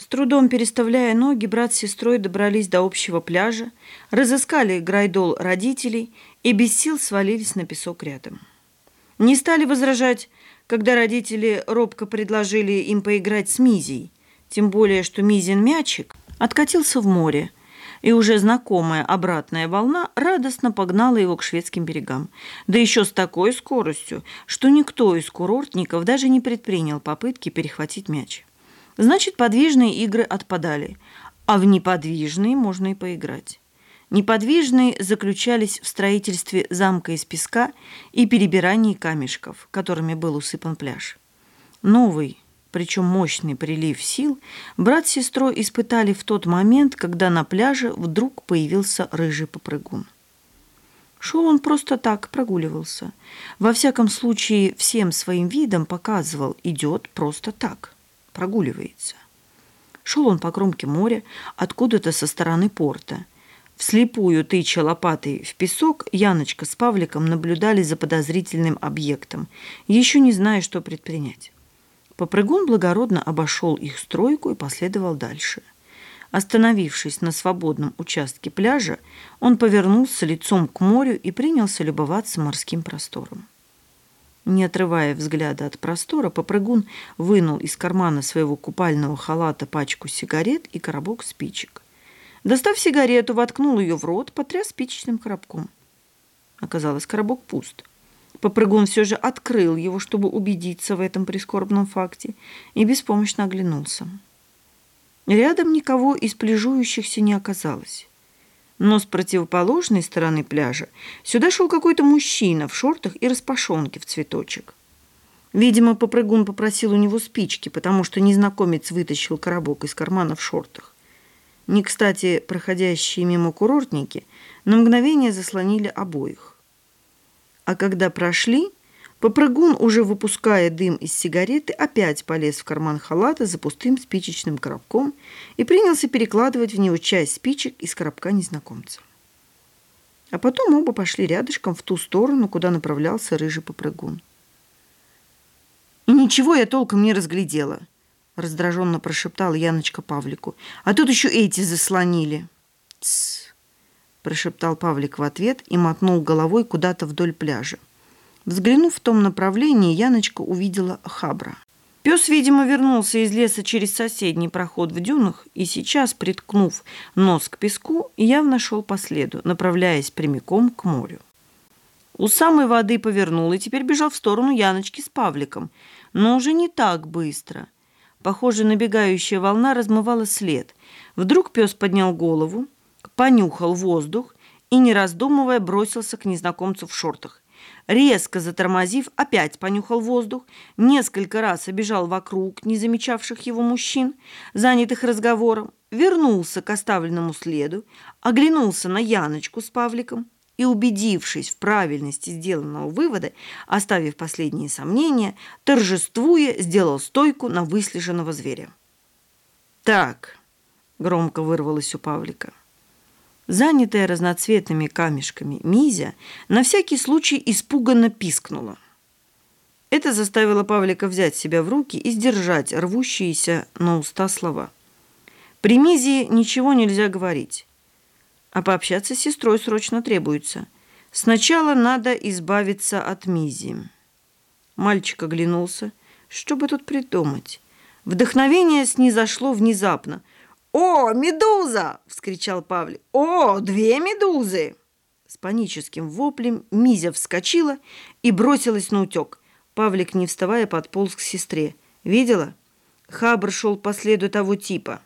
С трудом переставляя ноги, брат с сестрой добрались до общего пляжа, разыскали грайдол родителей и без сил свалились на песок рядом. Не стали возражать, когда родители робко предложили им поиграть с Мизей, тем более, что Мизин мячик откатился в море, и уже знакомая обратная волна радостно погнала его к шведским берегам. Да еще с такой скоростью, что никто из курортников даже не предпринял попытки перехватить мяч. Значит, подвижные игры отпадали, а в неподвижные можно и поиграть. Неподвижные заключались в строительстве замка из песка и перебирании камешков, которыми был усыпан пляж. Новый, причем мощный прилив сил, брат с сестрой испытали в тот момент, когда на пляже вдруг появился рыжий попрыгун. Шел он просто так, прогуливался. Во всяком случае, всем своим видом показывал, идет просто так – прогуливается. Шел он по кромке моря, откуда-то со стороны порта. Вслепую тыча лопатой в песок, Яночка с Павликом наблюдали за подозрительным объектом, еще не зная, что предпринять. Попрыгун благородно обошел их стройку и последовал дальше. Остановившись на свободном участке пляжа, он повернулся лицом к морю и принялся любоваться морским простором. Не отрывая взгляда от простора, попрыгун вынул из кармана своего купального халата пачку сигарет и коробок спичек. Достав сигарету, воткнул ее в рот, потряс спичечным коробком. Оказалось, коробок пуст. Попрыгун все же открыл его, чтобы убедиться в этом прискорбном факте, и беспомощно оглянулся. Рядом никого из пляжующихся не оказалось. Но с противоположной стороны пляжа сюда шел какой-то мужчина в шортах и распашонке в цветочек. Видимо, попрыгун попросил у него спички, потому что незнакомец вытащил коробок из кармана в шортах. Не кстати, проходящие мимо курортники на мгновение заслонили обоих. А когда прошли, Попрыгун, уже выпуская дым из сигареты, опять полез в карман халата за пустым спичечным коробком и принялся перекладывать в него часть спичек из коробка незнакомца. А потом оба пошли рядышком в ту сторону, куда направлялся рыжий попрыгун. «И ничего я толком не разглядела», — раздраженно прошептала Яночка Павлику. «А тут еще эти заслонили». «Тссс», — прошептал Павлик в ответ и мотнул головой куда-то вдоль пляжа. Взглянув в том направлении, Яночка увидела Хабра. Пес, видимо, вернулся из леса через соседний проход в дюнах и сейчас, приткнув нос к песку, явно шел по следу, направляясь прямиком к морю. У самой воды повернул и теперь бежал в сторону Яночки с Павликом, но уже не так быстро. Похоже, набегающая волна размывала след. Вдруг пес поднял голову, понюхал воздух и, не раздумывая, бросился к незнакомцу в шортах. Резко затормозив, опять понюхал воздух, несколько раз обежал вокруг не замечавших его мужчин, занятых разговором, вернулся к оставленному следу, оглянулся на Яночку с Павликом и, убедившись в правильности сделанного вывода, оставив последние сомнения, торжествуя, сделал стойку на выслеженного зверя. «Так», — громко вырвалось у Павлика, Занятая разноцветными камешками Мизя на всякий случай испуганно пискнула. Это заставило Павлика взять себя в руки и сдержать рвущиеся на уста слова. При Мизе ничего нельзя говорить, а пообщаться с сестрой срочно требуется. Сначала надо избавиться от Мизи. Мальчик оглянулся. Что бы тут придумать? Вдохновение снизошло внезапно. «О, медуза!» – вскричал Павлик. «О, две медузы!» С паническим воплем Мизя вскочила и бросилась на утек. Павлик, не вставая, подполз к сестре. «Видела?» Хабр шел по следу того типа.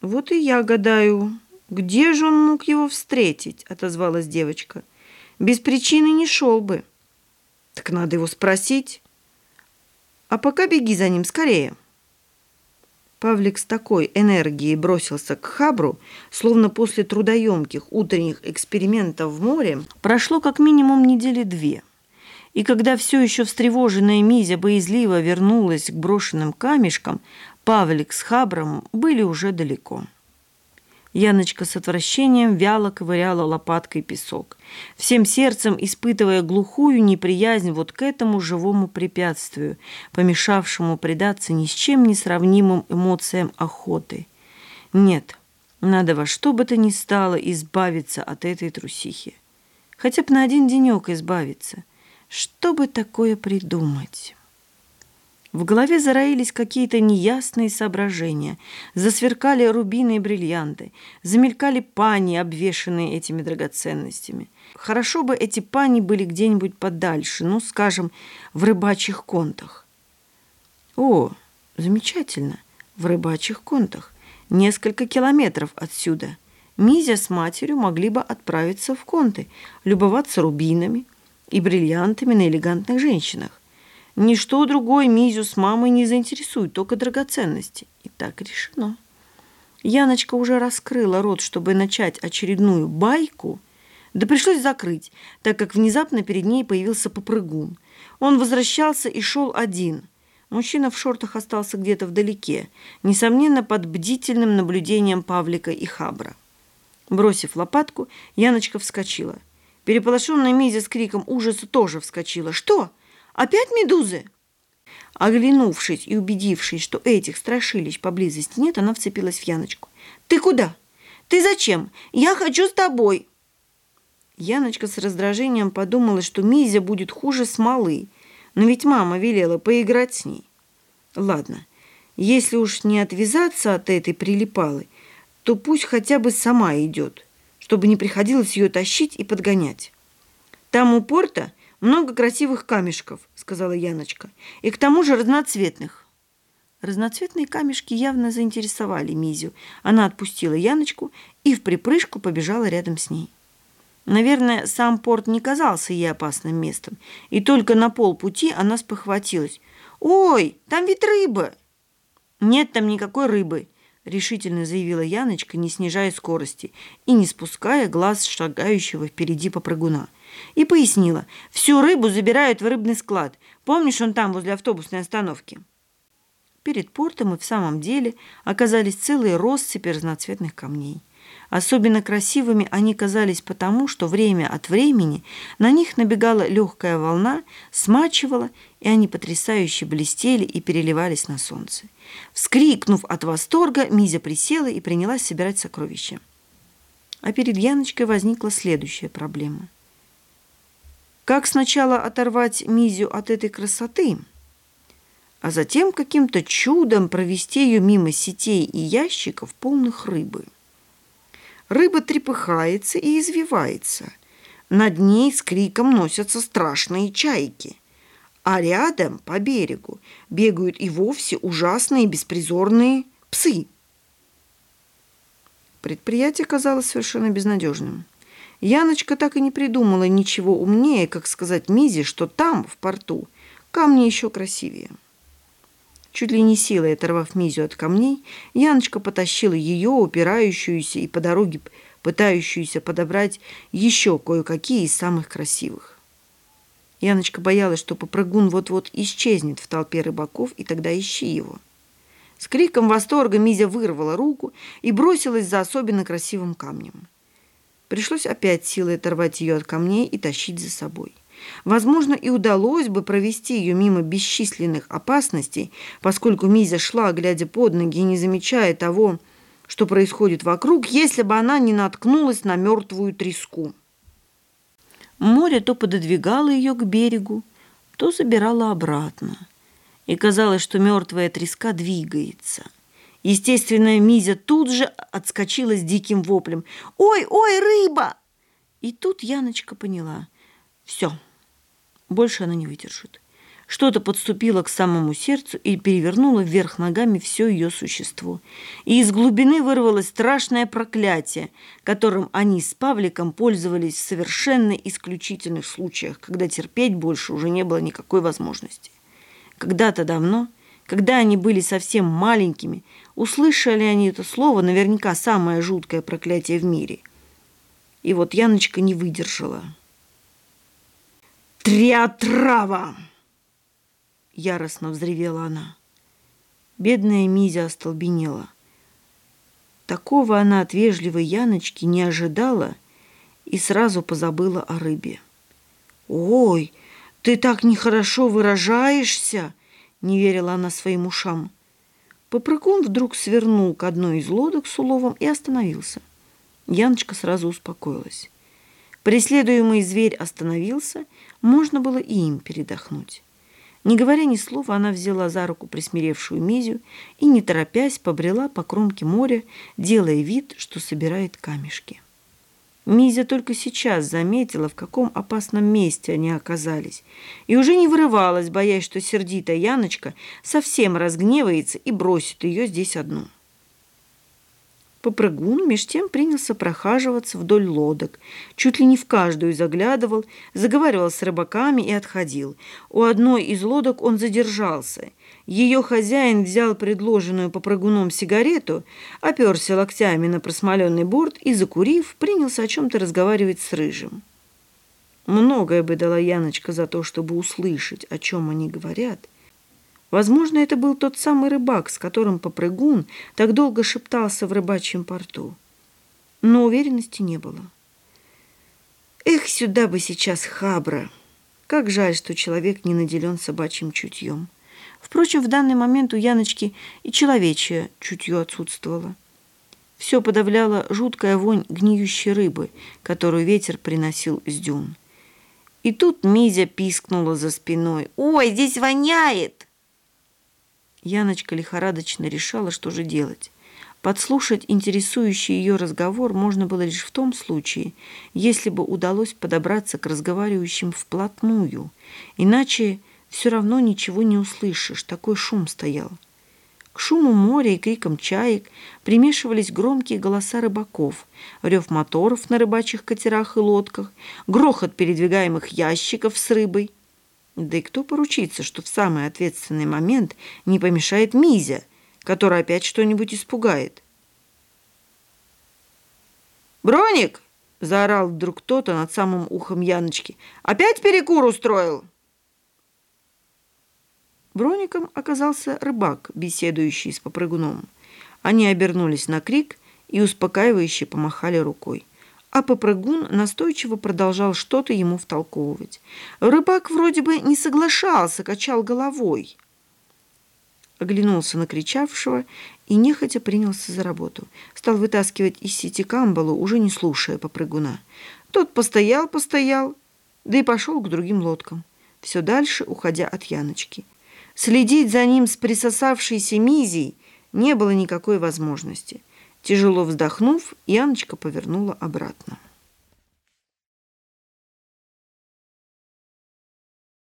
«Вот и я гадаю, где же он мог его встретить?» – отозвалась девочка. «Без причины не шел бы». «Так надо его спросить». «А пока беги за ним скорее». Павлик с такой энергией бросился к Хабру, словно после трудоемких утренних экспериментов в море прошло как минимум недели две. И когда все еще встревоженная Мизя боязливо вернулась к брошенным камешкам, Павлик с Хабром были уже далеко. Яночка с отвращением вяло ковыряла лопаткой песок, всем сердцем испытывая глухую неприязнь вот к этому живому препятствию, помешавшему предаться ни с чем не сравнимым эмоциям охоты. Нет, надо во что бы то ни стало избавиться от этой трусихи. Хотя бы на один денек избавиться. Что бы такое придумать? В голове зароились какие-то неясные соображения. Засверкали рубины и бриллианты. Замелькали пани, обвешанные этими драгоценностями. Хорошо бы эти пани были где-нибудь подальше, ну, скажем, в рыбачьих контах. О, замечательно, в рыбачьих контах. Несколько километров отсюда. Мизя с матерью могли бы отправиться в конты, любоваться рубинами и бриллиантами на элегантных женщинах. Ничто другое Мизю с мамой не заинтересует, только драгоценности. И так решено. Яночка уже раскрыла рот, чтобы начать очередную байку, да пришлось закрыть, так как внезапно перед ней появился попрыгун. Он возвращался и шел один. Мужчина в шортах остался где-то вдалеке, несомненно, под бдительным наблюдением Павлика и Хабра. Бросив лопатку, Яночка вскочила. Переполошенная Мизя с криком ужаса тоже вскочила. «Что?» Опять медузы?» Оглянувшись и убедившись, что этих страшилищ поблизости нет, она вцепилась в Яночку. «Ты куда? Ты зачем? Я хочу с тобой!» Яночка с раздражением подумала, что Мизя будет хуже смолы, но ведь мама велела поиграть с ней. Ладно, если уж не отвязаться от этой прилипалы, то пусть хотя бы сама идет, чтобы не приходилось ее тащить и подгонять. Там у порта много красивых камешков, сказала Яночка. И к тому же разноцветных. Разноцветные камешки явно заинтересовали Мизю. Она отпустила Яночку и в припрыжку побежала рядом с ней. Наверное, сам порт не казался ей опасным местом, и только на полпути она спохватилась. «Ой, там ведь рыба!» «Нет там никакой рыбы», — решительно заявила Яночка, не снижая скорости и не спуская глаз шагающего впереди попрыгуна и пояснила. Всю рыбу забирают в рыбный склад. Помнишь, он там, возле автобусной остановки? Перед портом и в самом деле оказались целые россыпи разноцветных камней. Особенно красивыми они казались потому, что время от времени на них набегала легкая волна, смачивала, и они потрясающе блестели и переливались на солнце. Вскрикнув от восторга, Мизя присела и принялась собирать сокровища. А перед Яночкой возникла следующая проблема – как сначала оторвать Мизю от этой красоты, а затем каким-то чудом провести ее мимо сетей и ящиков, полных рыбы. Рыба трепыхается и извивается. Над ней с криком носятся страшные чайки. А рядом, по берегу, бегают и вовсе ужасные беспризорные псы. Предприятие казалось совершенно безнадежным. Яночка так и не придумала ничего умнее, как сказать Мизе, что там, в порту, камни еще красивее. Чуть ли не силой оторвав Мизю от камней, Яночка потащила ее, упирающуюся и по дороге пытающуюся подобрать еще кое-какие из самых красивых. Яночка боялась, что попрыгун вот-вот исчезнет в толпе рыбаков, и тогда ищи его. С криком восторга Мизя вырвала руку и бросилась за особенно красивым камнем. Пришлось опять силой оторвать ее от камней и тащить за собой. Возможно, и удалось бы провести ее мимо бесчисленных опасностей, поскольку Мизя шла, глядя под ноги и не замечая того, что происходит вокруг, если бы она не наткнулась на мертвую треску. Море то пододвигало ее к берегу, то забирало обратно. И казалось, что мертвая треска двигается – Естественно, Мизя тут же отскочила с диким воплем. «Ой, ой, рыба!» И тут Яночка поняла. Все, больше она не выдержит. Что-то подступило к самому сердцу и перевернуло вверх ногами все ее существо. И из глубины вырвалось страшное проклятие, которым они с Павликом пользовались в совершенно исключительных случаях, когда терпеть больше уже не было никакой возможности. Когда-то давно, когда они были совсем маленькими, Услышали они это слово, наверняка самое жуткое проклятие в мире. И вот Яночка не выдержала. «Триотрава!» Яростно взревела она. Бедная Мизя остолбенела. Такого она от вежливой Яночки не ожидала и сразу позабыла о рыбе. «Ой, ты так нехорошо выражаешься!» — не верила она своим ушам. Попрыгун вдруг свернул к одной из лодок с уловом и остановился. Яночка сразу успокоилась. Преследуемый зверь остановился, можно было и им передохнуть. Не говоря ни слова, она взяла за руку присмиревшую Мизю и, не торопясь, побрела по кромке моря, делая вид, что собирает камешки. Мизя только сейчас заметила, в каком опасном месте они оказались, и уже не вырывалась, боясь, что сердитая Яночка совсем разгневается и бросит ее здесь одну. Попрыгун меж тем принялся прохаживаться вдоль лодок, чуть ли не в каждую заглядывал, заговаривал с рыбаками и отходил. У одной из лодок он задержался. Ее хозяин взял предложенную попрыгуном сигарету, оперся локтями на просмоленный борт и, закурив, принялся о чем-то разговаривать с Рыжим. Многое бы дала Яночка за то, чтобы услышать, о чем они говорят – Возможно, это был тот самый рыбак, с которым попрыгун так долго шептался в рыбачьем порту. Но уверенности не было. Эх, сюда бы сейчас хабра! Как жаль, что человек не наделен собачьим чутьем. Впрочем, в данный момент у Яночки и человечье чутье отсутствовало. Все подавляла жуткая вонь гниющей рыбы, которую ветер приносил с дюн. И тут Мизя пискнула за спиной. «Ой, здесь воняет!» Яночка лихорадочно решала, что же делать. Подслушать интересующий ее разговор можно было лишь в том случае, если бы удалось подобраться к разговаривающим вплотную. Иначе все равно ничего не услышишь, такой шум стоял. К шуму моря и крикам чаек примешивались громкие голоса рыбаков, рев моторов на рыбачьих катерах и лодках, грохот передвигаемых ящиков с рыбой. Да и кто поручится, что в самый ответственный момент не помешает Мизя, который опять что-нибудь испугает? «Броник!» — заорал вдруг кто-то над самым ухом Яночки. «Опять перекур устроил?» Броником оказался рыбак, беседующий с попрыгуном. Они обернулись на крик и успокаивающе помахали рукой а попрыгун настойчиво продолжал что-то ему втолковывать. Рыбак вроде бы не соглашался, качал головой. Оглянулся на кричавшего и нехотя принялся за работу. Стал вытаскивать из сети камбалу, уже не слушая попрыгуна. Тот постоял-постоял, да и пошел к другим лодкам, все дальше уходя от Яночки. Следить за ним с присосавшейся мизей не было никакой возможности. Тяжело вздохнув, Яночка повернула обратно.